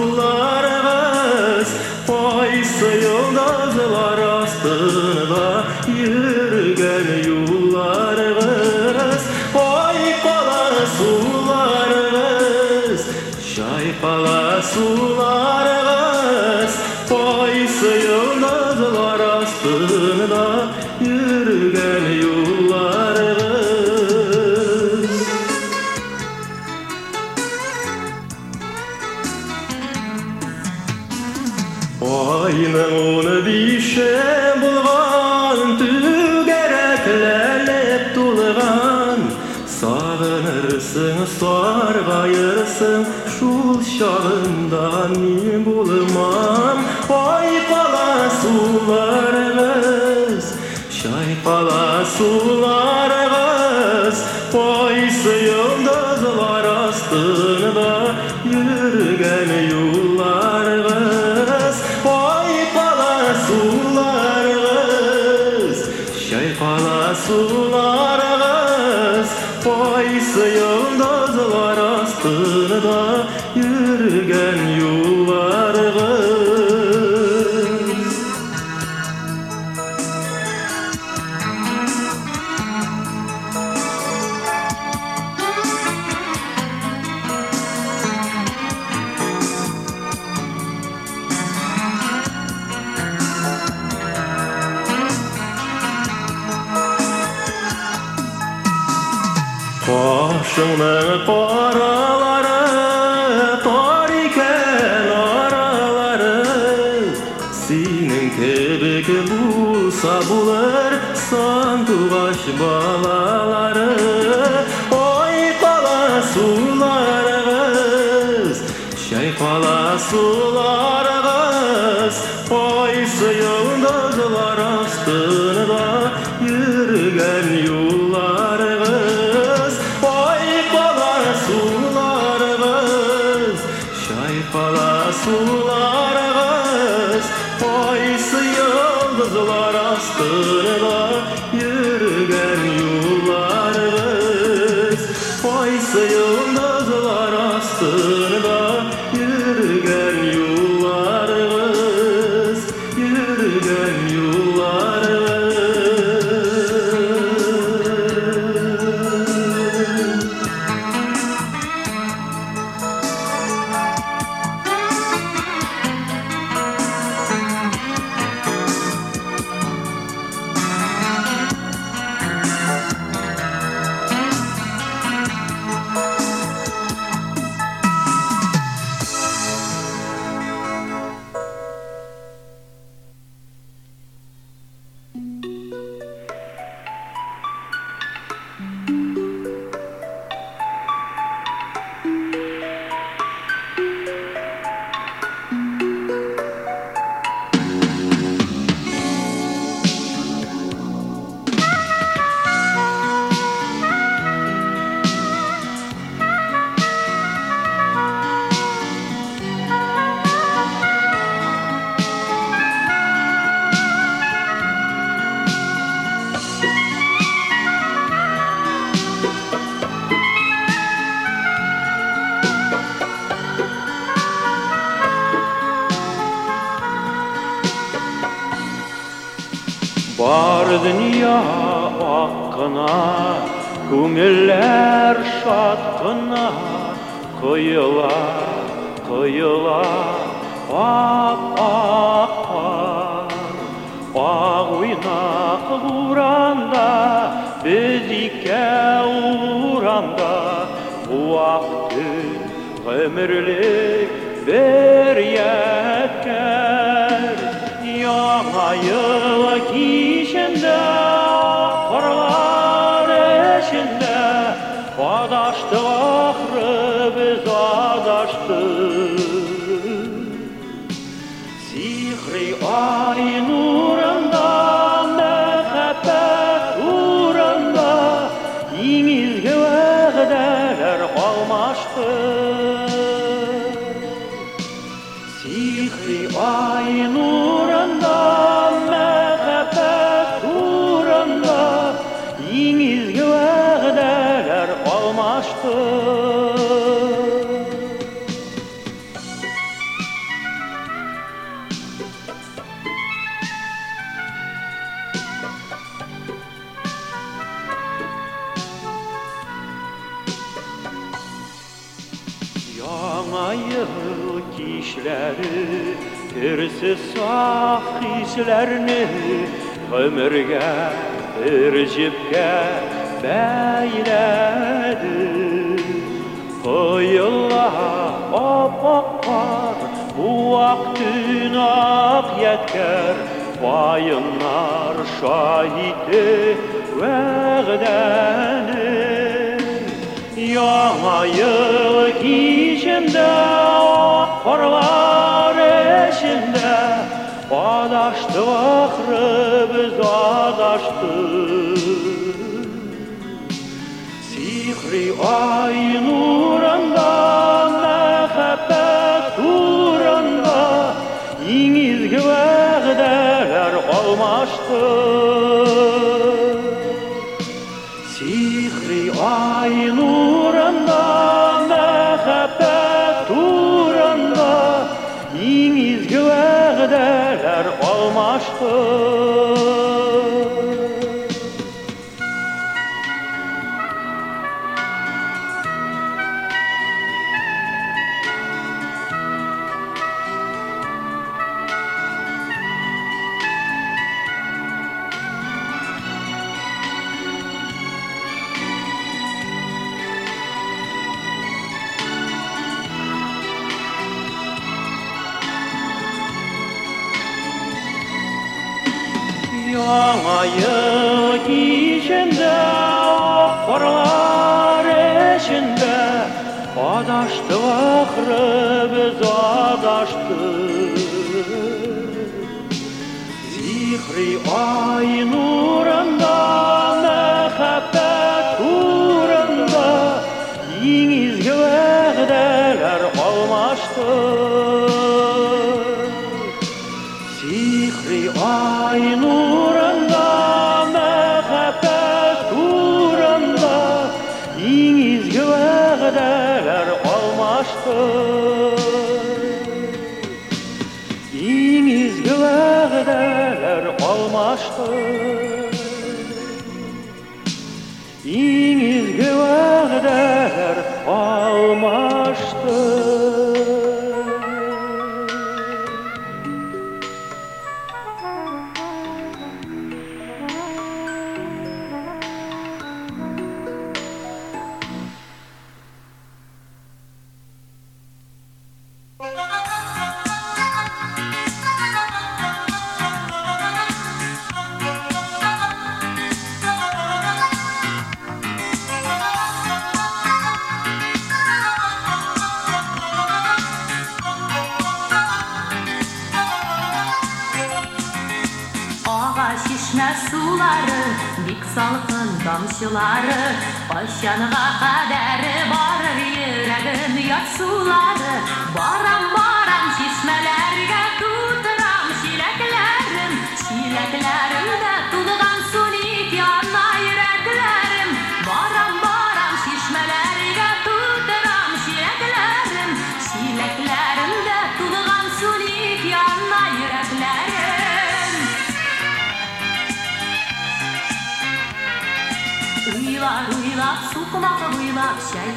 Love. ni bulmam Şayfala sular evez Şayfala sular evez Boys Bastım paraları, pari kenaraları Senin kebek bu sabulur, sandu baş Yürgen yürgen yürgen yürgen Бар дөнья ак күңелләр шат кына, Койыла, койыла, ак, ап ак, Ак уйнак буранда, без икәү буранда, бер yayılık işinde, kırlar içinde, kardeşlik kırık işleri Hırsız saf ah işlerini Ömürge, ırcipge beyledi O yıllar opakar Bu vaktin ak ah yetker Vayınlar şahidi veğdenir Яма, ялык, ішінде, Ах, хорлар, ішінде, Адашты, ахры, біз адашты. Сихрий, ай, нуранда, Нэ, хэпэ, суранда, Їңізгі вэгдэлер қолмашты. маңайы кешінді ақпарлар ішінде адашты ақыры біз адашты зихри ай нұры suffer. düşmez suları Dik salqın damşıları Başyanığa kadər Barır yüreğim yat suları Baran baran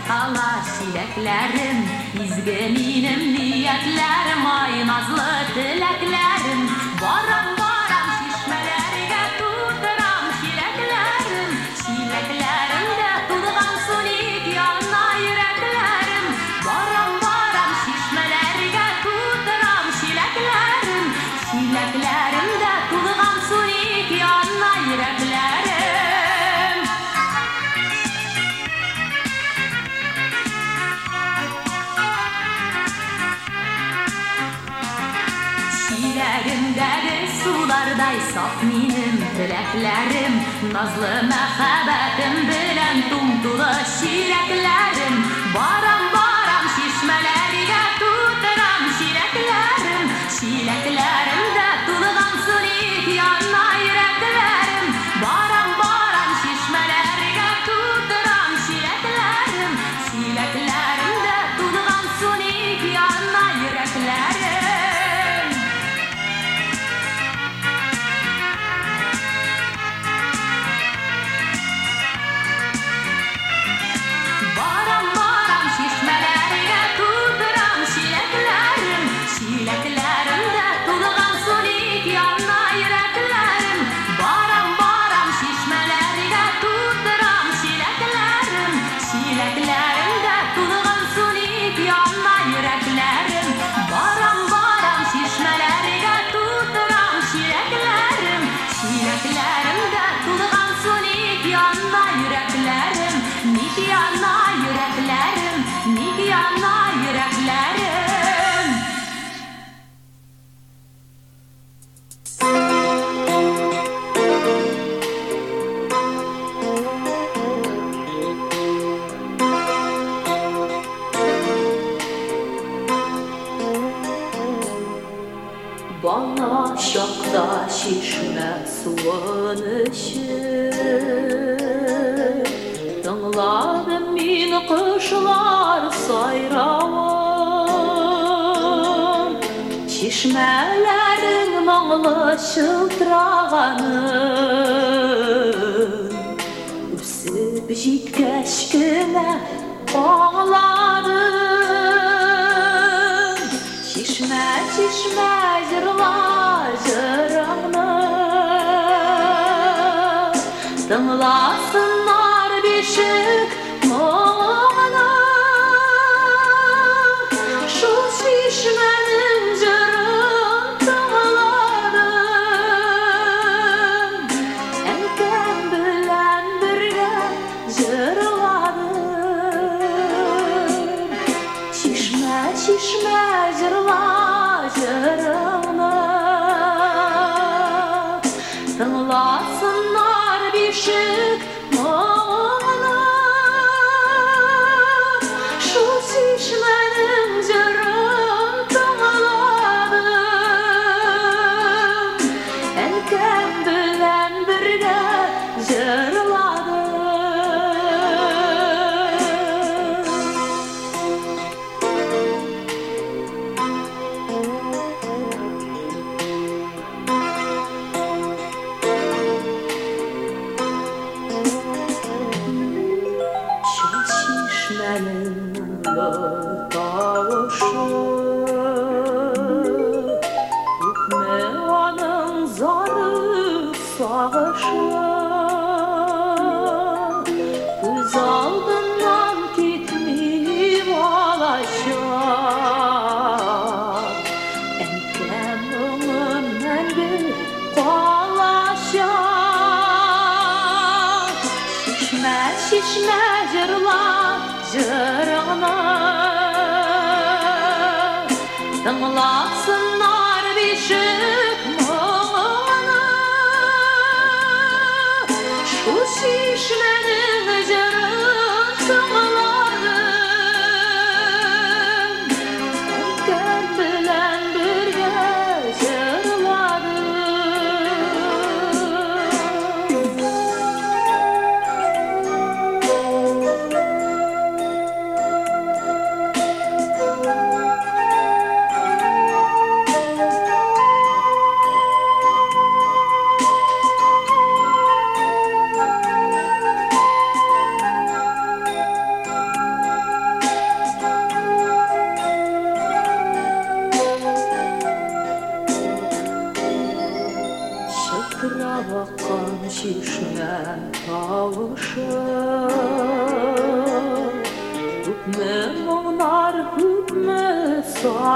Kala şileklerim Biz benim niyetlerim Aymazlı dileklerim Varam тілекләрім, назлы мәхәбәтім білән тұңтылы ширәкләрім. Бара Чишмәләрін маңлы шылтырағаны Үпсіп жеткәш күнә оғыларын Чишмә-чишмә жырлар чишмә җырлар җыры 他说。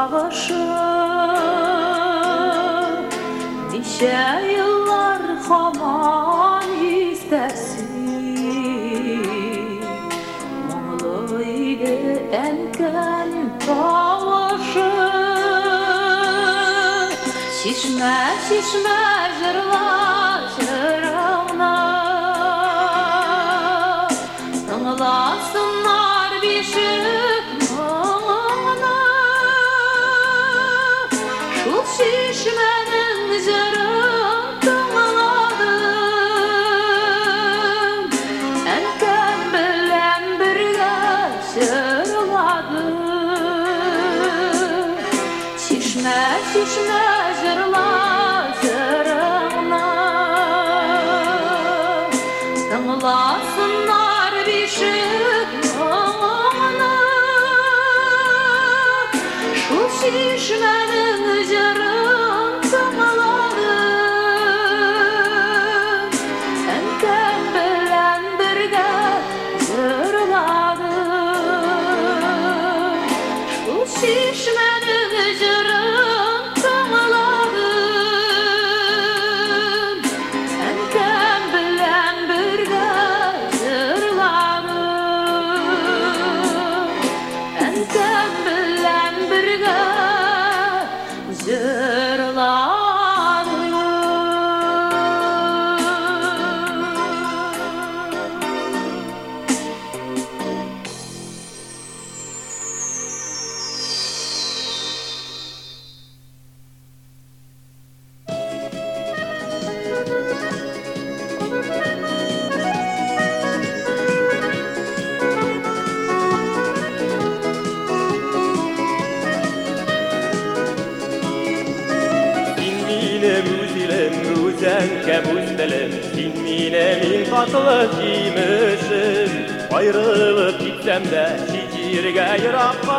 агышы Нишә еллар хаман истәсин ile иде әнкән тавышы düşmez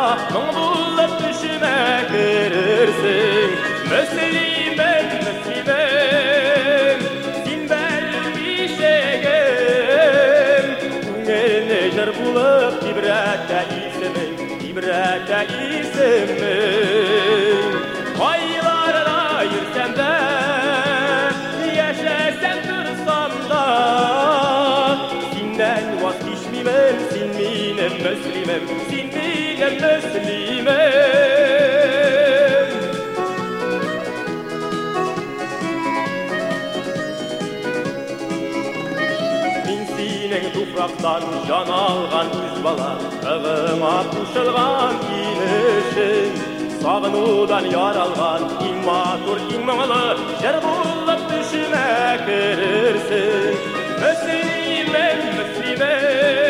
Ахтан булып түші ма Мөслим бе, мөслим бе, Син бе любишегим, Нел-нел дар булып, Тибрәттә ісимим, Тибрәттә ісимим. Айлара да يا مسلمة Мин синең туфрактан жан алган үз бала Ығыма кушылган килешең Сағынудан яралған иң матур иң моңлы Жыр болып түшіме кірерсің Мүслимең, мүслимең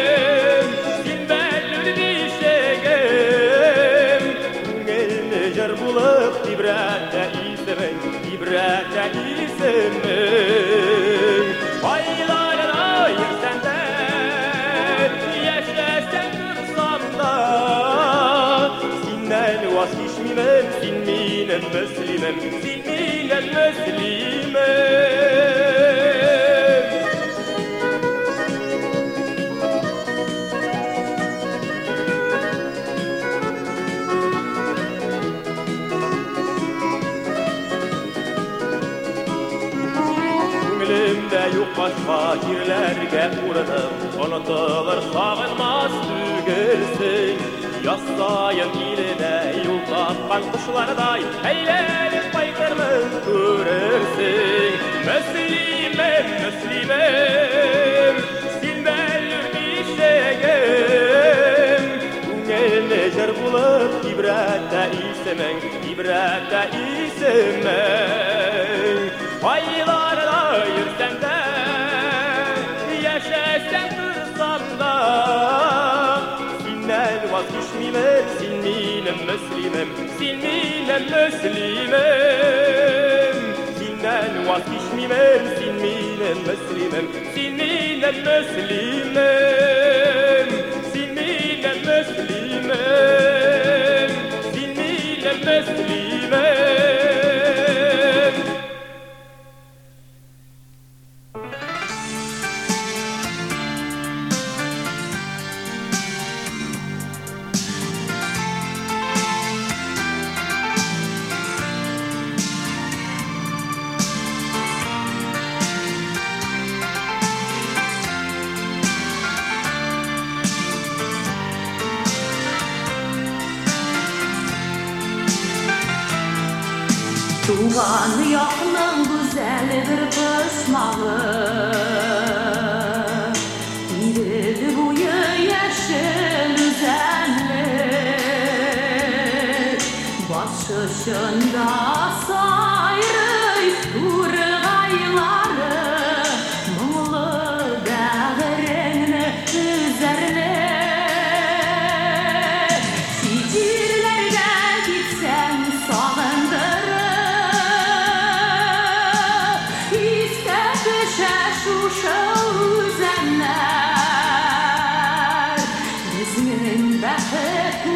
مسلما سنين مسلما Gönlümde yukaş fakirlerge uğradım Unutulur sağın maslı gelsin Yaslayın iline Uçakkan kuşlarday eğlenip bayklarını görürsün Müslüme, Müslüme bulup ibrette isemen, ibrette isemen Aylarda yürsen de, yaşasam kırsam da مسلما سلمينا مسلما سلمينا مسلما سلمان وقت شميمان سلمينا مسلما سلمينا مسلما Туган яны окна гүзәледербез мәгьи. Идел бу яшәү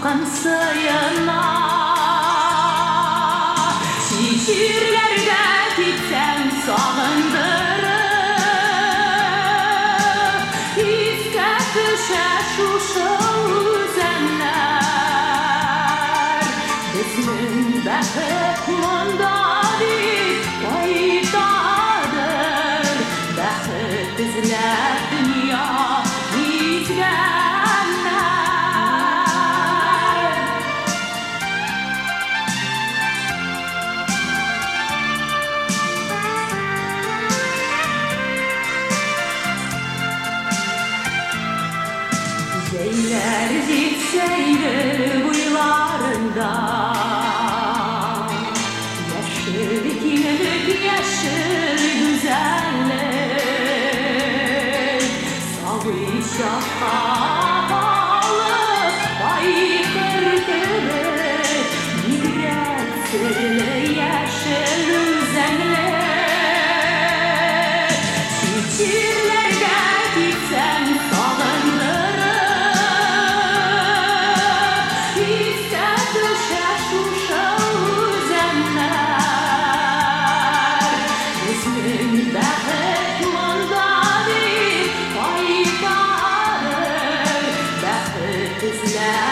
kokan sayana Şişirlerde sağın down.